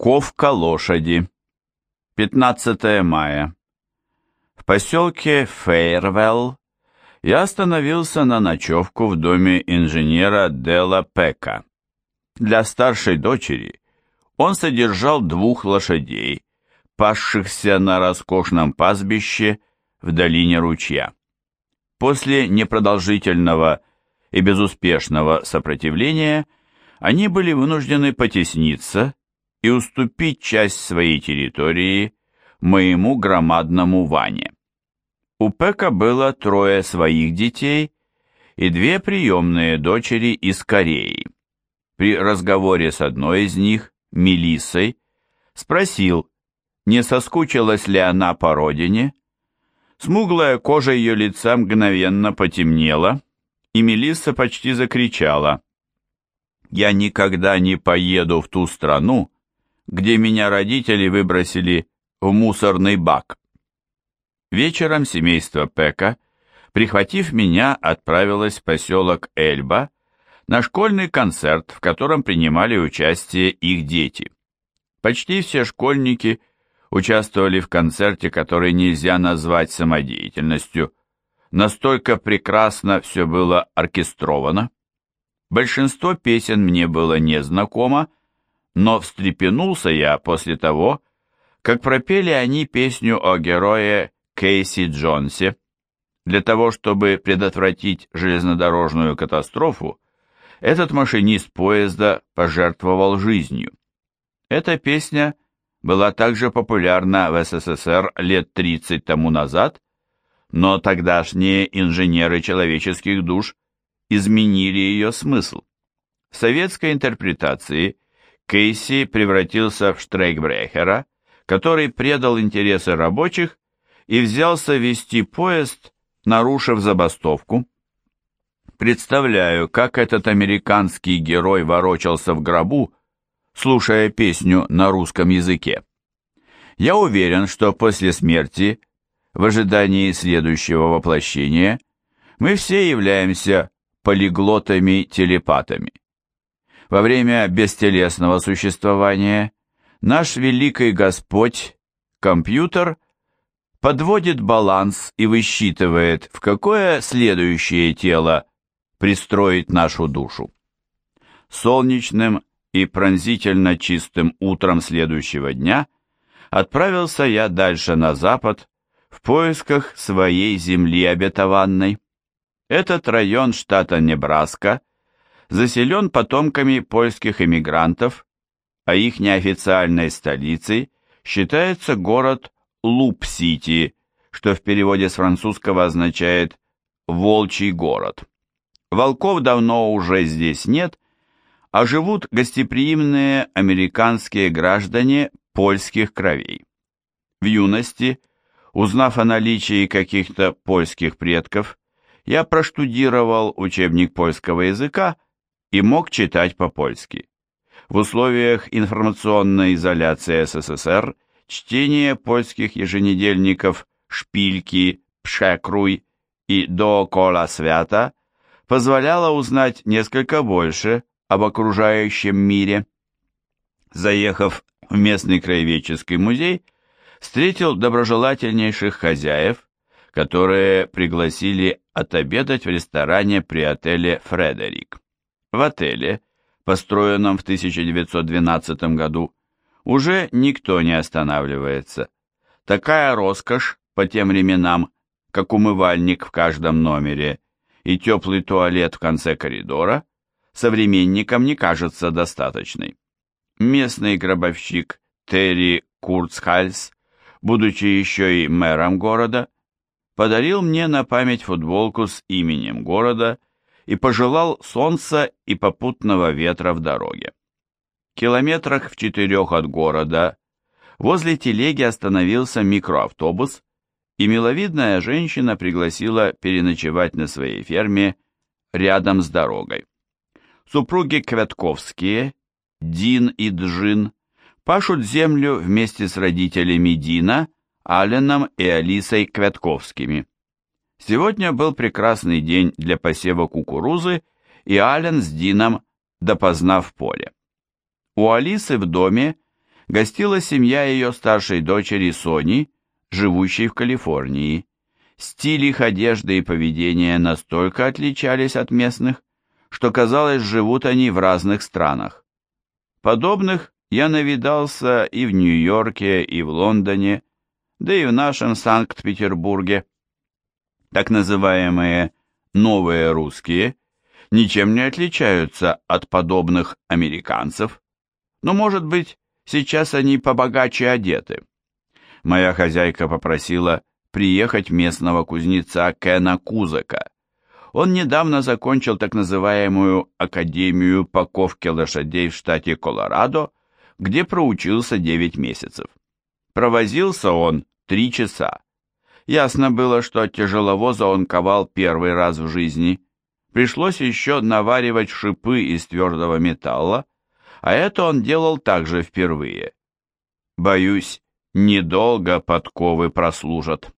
Ковка лошади. 15 мая. В поселке Фейервелл я остановился на ночевку в доме инженера Дела Пека. Для старшей дочери он содержал двух лошадей, пасшихся на роскошном пастбище в долине ручья. После непродолжительного и безуспешного сопротивления они были вынуждены потесниться и уступить часть своей территории моему громадному Ване. У Пека было трое своих детей и две приемные дочери из Кореи. При разговоре с одной из них, Мелиссой, спросил, не соскучилась ли она по родине. Смуглая кожа ее лица мгновенно потемнела, и Мелисса почти закричала. «Я никогда не поеду в ту страну, где меня родители выбросили в мусорный бак. Вечером семейство Пека, прихватив меня, отправилось в поселок Эльба на школьный концерт, в котором принимали участие их дети. Почти все школьники участвовали в концерте, который нельзя назвать самодеятельностью. Настолько прекрасно все было оркестровано. Большинство песен мне было незнакомо, но встрепенулся я после того, как пропели они песню о герое Кейси Джонсе. Для того, чтобы предотвратить железнодорожную катастрофу, этот машинист поезда пожертвовал жизнью. Эта песня была также популярна в СССР лет 30 тому назад, но тогдашние инженеры человеческих душ изменили ее смысл. В советской интерпретации – Кейси превратился в штрейкбрехера, который предал интересы рабочих и взялся вести поезд, нарушив забастовку. Представляю, как этот американский герой ворочался в гробу, слушая песню на русском языке. Я уверен, что после смерти, в ожидании следующего воплощения, мы все являемся полиглотами-телепатами. Во время бестелесного существования наш великий Господь, компьютер, подводит баланс и высчитывает, в какое следующее тело пристроить нашу душу. Солнечным и пронзительно чистым утром следующего дня отправился я дальше на запад в поисках своей земли обетованной. Этот район штата Небраска заселен потомками польских эмигрантов, а их неофициальной столицей считается город Луп-Сити, что в переводе с французского означает «волчий город». Волков давно уже здесь нет, а живут гостеприимные американские граждане польских кровей. В юности, узнав о наличии каких-то польских предков, я проштудировал учебник польского языка и мог читать по-польски. В условиях информационной изоляции СССР чтение польских еженедельников «Шпильки», «Пшекруй» и «Доокола свята» позволяло узнать несколько больше об окружающем мире. Заехав в местный краеведческий музей, встретил доброжелательнейших хозяев, которые пригласили отобедать в ресторане при отеле «Фредерик». В отеле, построенном в 1912 году, уже никто не останавливается. Такая роскошь по тем временам, как умывальник в каждом номере и теплый туалет в конце коридора, современникам не кажется достаточной. Местный гробовщик Терри Курцхальс, будучи еще и мэром города, подарил мне на память футболку с именем города и пожелал солнца и попутного ветра в дороге. Километрах в четырех от города возле телеги остановился микроавтобус, и миловидная женщина пригласила переночевать на своей ферме рядом с дорогой. Супруги Квятковские, Дин и Джин, пашут землю вместе с родителями Дина, Аленом и Алисой Квятковскими. Сегодня был прекрасный день для посева кукурузы, и Ален с Дином допоздна в поле. У Алисы в доме гостила семья ее старшей дочери Сони, живущей в Калифорнии. Стиль их одежды и поведения настолько отличались от местных, что казалось, живут они в разных странах. Подобных я навидался и в Нью-Йорке, и в Лондоне, да и в нашем Санкт-Петербурге. Так называемые «новые русские» ничем не отличаются от подобных американцев, но, может быть, сейчас они побогаче одеты. Моя хозяйка попросила приехать местного кузнеца Кена Кузака. Он недавно закончил так называемую Академию паковки лошадей в штате Колорадо, где проучился 9 месяцев. Провозился он 3 часа. Ясно было, что тяжеловоза он ковал первый раз в жизни. Пришлось еще наваривать шипы из твердого металла, а это он делал также впервые. Боюсь, недолго подковы прослужат.